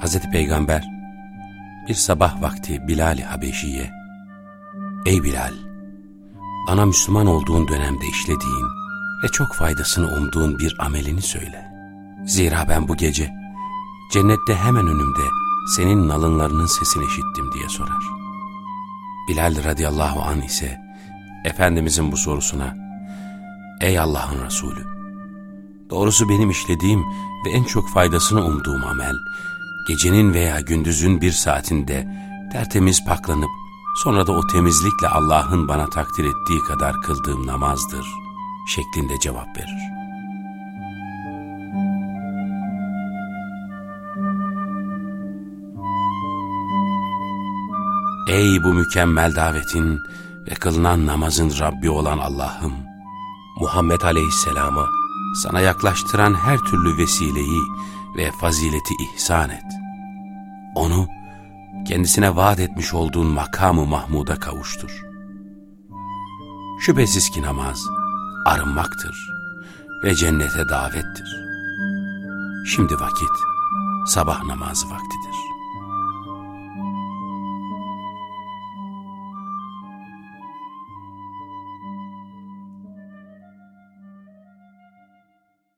Hazreti Peygamber bir sabah vakti Bilal-i Habeşi'ye Ey Bilal! Bana Müslüman olduğun dönemde işlediğin ve çok faydasını umduğun bir amelini söyle. Zira ben bu gece cennette hemen önümde senin nalınlarının sesini işittim diye sorar. Bilal radıyallahu an ise Efendimizin bu sorusuna Ey Allah'ın Resulü! Doğrusu benim işlediğim ve en çok faydasını umduğum amel, gecenin veya gündüzün bir saatinde tertemiz paklanıp sonra da o temizlikle Allah'ın bana takdir ettiği kadar kıldığım namazdır şeklinde cevap verir. Ey bu mükemmel davetin ve kılınan namazın Rabbi olan Allah'ım! Muhammed Aleyhisselam'a sana yaklaştıran her türlü vesileyi ve fazileti ihsan et. Onu kendisine vaat etmiş olduğun makamı Mahmud'a kavuştur. Şüphesiz ki namaz arınmaktır ve cennete davettir. Şimdi vakit sabah namazı vaktidir.''